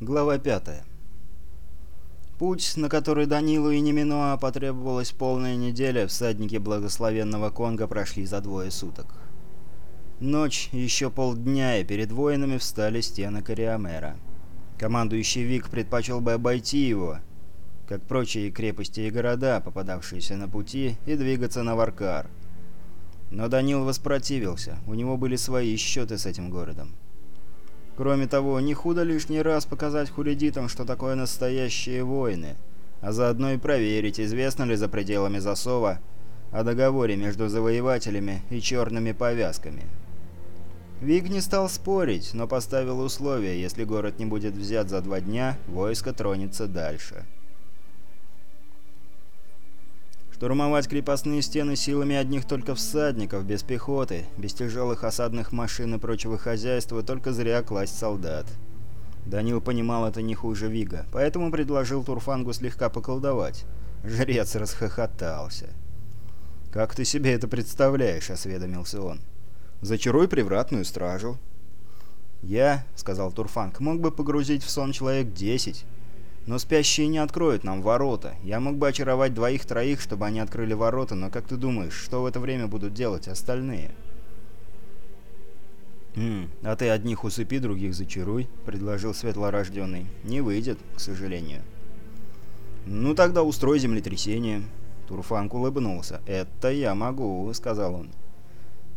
Глава 5. Путь, на который Данилу и Неминоа потребовалась полная неделя, всадники благословенного Конга прошли за двое суток. Ночь, еще полдня, и перед воинами встали стены Кориамера. Командующий Вик предпочел бы обойти его, как прочие крепости и города, попадавшиеся на пути, и двигаться на Варкар. Но Данил воспротивился, у него были свои счеты с этим городом. Кроме того, не худо лишний раз показать хуридитам, что такое настоящие войны, а заодно и проверить, известно ли за пределами засова о договоре между завоевателями и черными повязками. Виг не стал спорить, но поставил условие, если город не будет взят за два дня, войско тронется дальше. Штурмовать крепостные стены силами одних только всадников, без пехоты, без тяжелых осадных машин и прочего хозяйства, только зря класть солдат. Данил понимал это не хуже Вига, поэтому предложил Турфангу слегка поколдовать. Жрец расхохотался. «Как ты себе это представляешь?» — осведомился он. «Зачаруй привратную стражу». «Я», — сказал Турфанг, — «мог бы погрузить в сон человек десять, но спящие не откроют нам ворота. Я мог бы очаровать двоих-троих, чтобы они открыли ворота, но как ты думаешь, что в это время будут делать остальные?» «Хм, а ты одних усыпи, других зачаруй», — предложил светлорожденный. «Не выйдет, к сожалению». «Ну тогда устрой землетрясение». Турфанг улыбнулся. «Это я могу», — сказал он.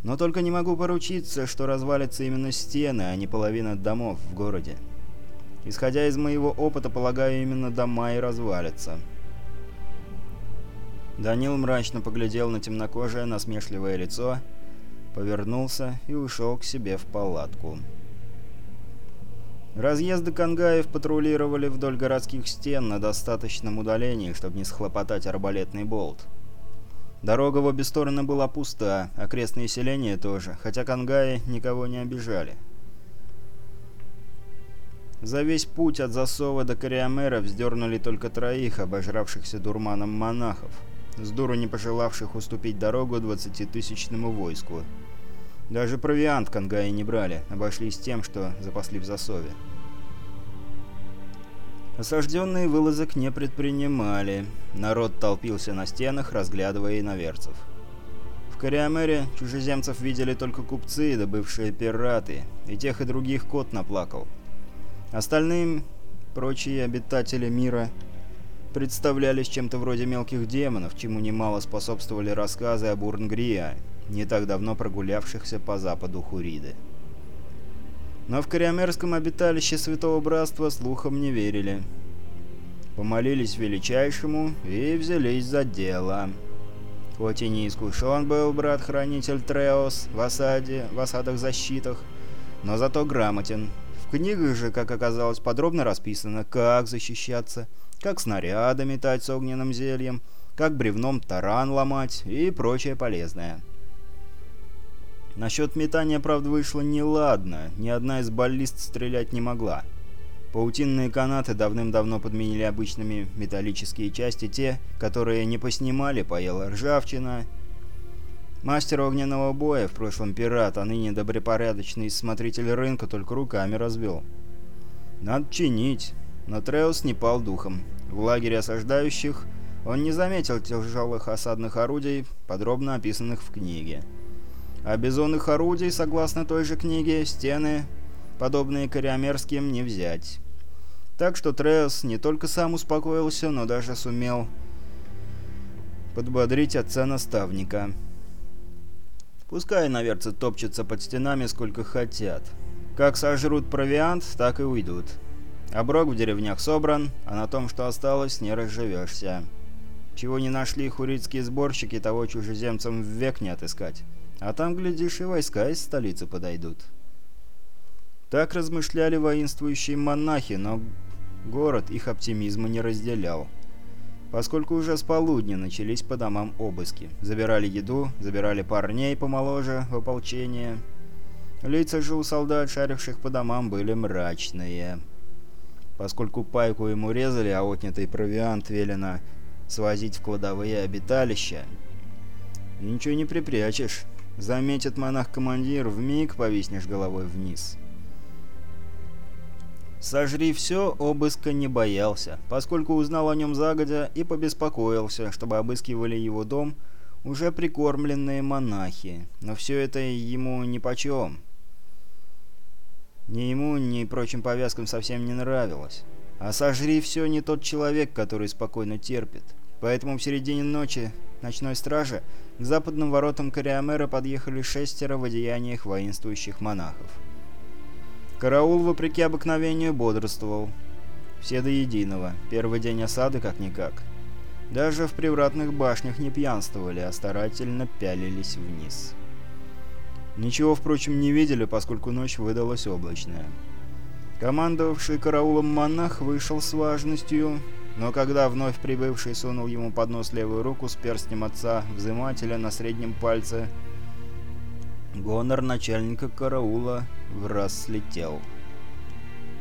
«Но только не могу поручиться, что развалятся именно стены, а не половина домов в городе». Исходя из моего опыта, полагаю, именно дома и развалятся. Данил мрачно поглядел на темнокожее насмешливое лицо, повернулся и ушел к себе в палатку. Разъезды кангаев патрулировали вдоль городских стен на достаточном удалении, чтобы не схлопотать арбалетный болт. Дорога в обе стороны была пуста, окрестные селения тоже, хотя кангаи никого не обижали. За весь путь от Засова до Кориомера вздернули только троих, обожравшихся дурманом монахов, с дуру не пожелавших уступить дорогу двадцатитысячному войску. Даже провиант Кангаи не брали, обошлись тем, что запасли в Засове. Осажденные вылазок не предпринимали. Народ толпился на стенах, разглядывая иноверцев. В Кориомере чужеземцев видели только купцы и добывшие пираты, и тех и других кот наплакал – Остальные прочие обитатели мира представлялись чем-то вроде мелких демонов, чему немало способствовали рассказы о Урнгрия, не так давно прогулявшихся по западу Хуриды. Но в Кориомерском обиталище Святого Братства слухам не верили. Помолились Величайшему и взялись за дело. Хоть и не искушен был брат-хранитель Треос в осаде, в осадах-защитах, но зато грамотен – в книгах же, как оказалось, подробно расписано, как защищаться, как снаряды метать с огненным зельем, как бревном таран ломать и прочее полезное. Насчет метания, правда, вышло неладно, ни одна из баллист стрелять не могла. Паутинные канаты давным-давно подменили обычными металлические части те, которые не поснимали, поела ржавчина, Мастер огненного боя, в прошлом пират, а ныне добропорядочный смотритель рынка, только руками развел. Надо чинить. Но Треус не пал духом. В лагере осаждающих он не заметил тяжелых осадных орудий, подробно описанных в книге. А бизонных орудий, согласно той же книге, стены, подобные кориомерским, не взять. Так что Треус не только сам успокоился, но даже сумел подбодрить отца-наставника. Пускай наверцы топчутся под стенами сколько хотят. Как сожрут провиант, так и уйдут. Оброк в деревнях собран, а на том, что осталось, не разживешься. Чего не нашли хурицкие сборщики, того чужеземцам век не отыскать. А там, глядишь, и войска из столицы подойдут. Так размышляли воинствующие монахи, но город их оптимизма не разделял поскольку уже с полудня начались по домам обыски. Забирали еду, забирали парней помоложе в ополчение. Лица же у солдат, шаривших по домам, были мрачные. Поскольку пайку ему резали, а отнятый провиант велено свозить в кладовые обиталища, ничего не припрячешь. Заметит монах-командир, вмиг повиснешь головой вниз. Сожри все, обыска не боялся, поскольку узнал о нем загодя и побеспокоился, чтобы обыскивали его дом уже прикормленные монахи. Но все это ему нипочем. Ни ему, ни прочим повязкам совсем не нравилось. А сожри все не тот человек, который спокойно терпит. Поэтому в середине ночи ночной стражи к западным воротам Кориамера подъехали шестеро в одеяниях воинствующих монахов. Караул, вопреки обыкновению, бодрствовал. Все до единого, первый день осады как-никак. Даже в привратных башнях не пьянствовали, а старательно пялились вниз. Ничего, впрочем, не видели, поскольку ночь выдалась облачная. Командовавший караулом монах вышел с важностью, но когда вновь прибывший сунул ему под нос левую руку с перстнем отца взымателя на среднем пальце, гонор начальника караула в раз слетел.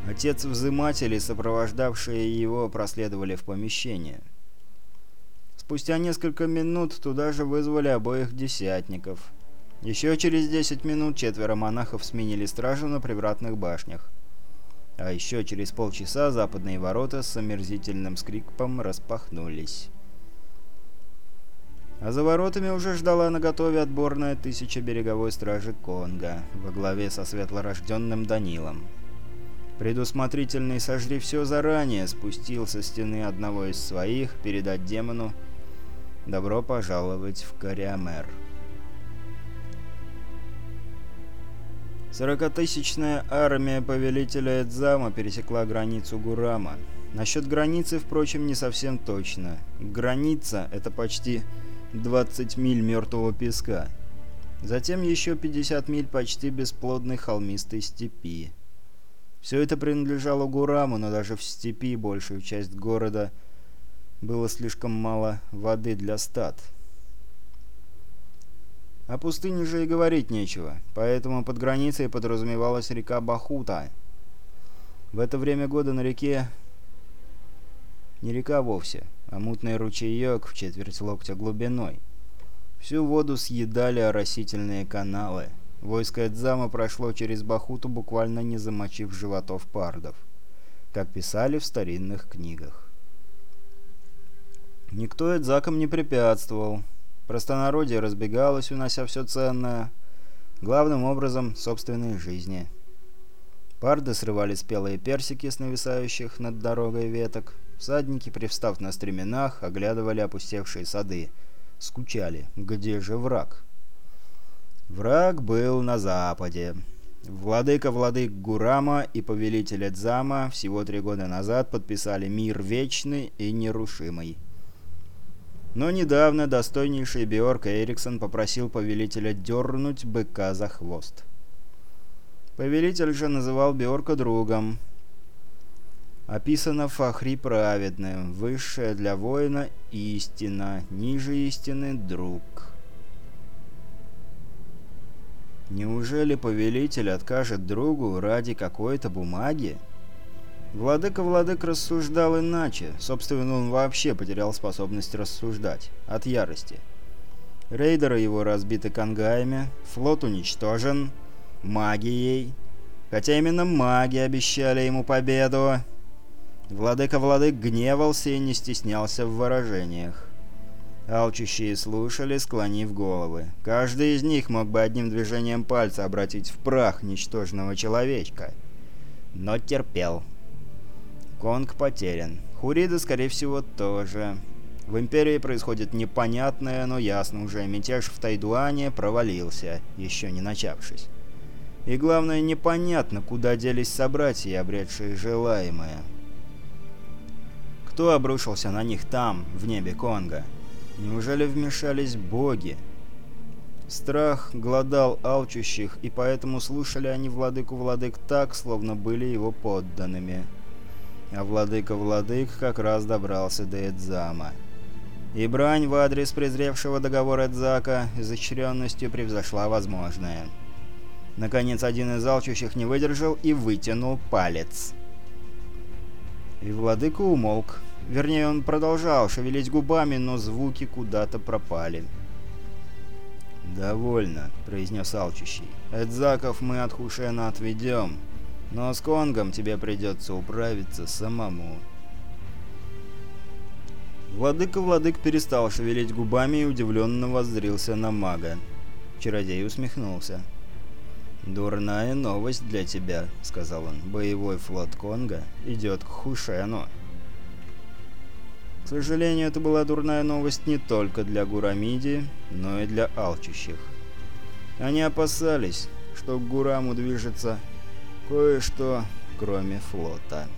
Отец взыматели, сопровождавшие его, проследовали в помещение. Спустя несколько минут туда же вызвали обоих десятников. Еще через 10 минут четверо монахов сменили стражу на привратных башнях. А еще через полчаса западные ворота с омерзительным скрипом распахнулись. А за воротами уже ждала на готове отборная тысяча береговой стражи Конга, во главе со светлорожденным Данилом. Предусмотрительный «Сожри все заранее» спустил со стены одного из своих передать демону «Добро пожаловать в Кориамер». Сорокатысячная армия повелителя Эдзама пересекла границу Гурама. Насчет границы, впрочем, не совсем точно. Граница — это почти 20 миль мертвого песка. Затем еще 50 миль почти бесплодной холмистой степи. Все это принадлежало Гураму, но даже в степи большую часть города было слишком мало воды для стад. О пустыне же и говорить нечего, поэтому под границей подразумевалась река Бахута. В это время года на реке... Не река вовсе а мутный ручеек в четверть локтя глубиной. Всю воду съедали оросительные каналы. Войско Эдзама прошло через Бахуту, буквально не замочив животов пардов, как писали в старинных книгах. Никто Эдзакам не препятствовал. Простонародье разбегалось, унося все ценное, главным образом собственной жизни. Парды срывали спелые персики с нависающих над дорогой веток – Всадники, привстав на стременах, оглядывали опустевшие сады. Скучали. Где же враг? Враг был на западе. Владыка владык Гурама и повелитель Эдзама всего три года назад подписали мир вечный и нерушимый. Но недавно достойнейший Биорк Эриксон попросил повелителя дернуть быка за хвост. Повелитель же называл Биорка другом, описано Фахри праведным, высшее для воина – истина, ниже истины – друг. Неужели повелитель откажет другу ради какой-то бумаги? Владыка Владык рассуждал иначе, собственно он вообще потерял способность рассуждать, от ярости. Рейдеры его разбиты кангаями, флот уничтожен, магией. Хотя именно маги обещали ему победу. Владыка Владык гневался и не стеснялся в выражениях. Алчущие слушали, склонив головы. Каждый из них мог бы одним движением пальца обратить в прах ничтожного человечка. Но терпел. Конг потерян. Хурида, скорее всего, тоже. В Империи происходит непонятное, но ясно уже. Мятеж в Тайдуане провалился, еще не начавшись. И главное, непонятно, куда делись собратья, обретшие желаемое. Кто обрушился на них там, в небе Конго? Неужели вмешались боги? Страх глодал алчущих, и поэтому слушали они владыку владык так, словно были его подданными. А владыка владык как раз добрался до Эдзама. И брань в адрес презревшего договора Эдзака изощренностью превзошла возможное. Наконец, один из алчущих не выдержал и вытянул палец. И владыка умолк. Вернее, он продолжал шевелить губами, но звуки куда-то пропали. «Довольно», — произнес алчущий. «Эдзаков мы от Хушена отведем, но с Конгом тебе придется управиться самому». Владыка-владык перестал шевелить губами и удивленно воззрился на мага. Чародей усмехнулся. «Дурная новость для тебя», — сказал он. «Боевой флот Конга идет к Хушену». К сожалению, это была дурная новость не только для Гурамиди, но и для алчущих. Они опасались, что к Гураму движется кое-что, кроме флота.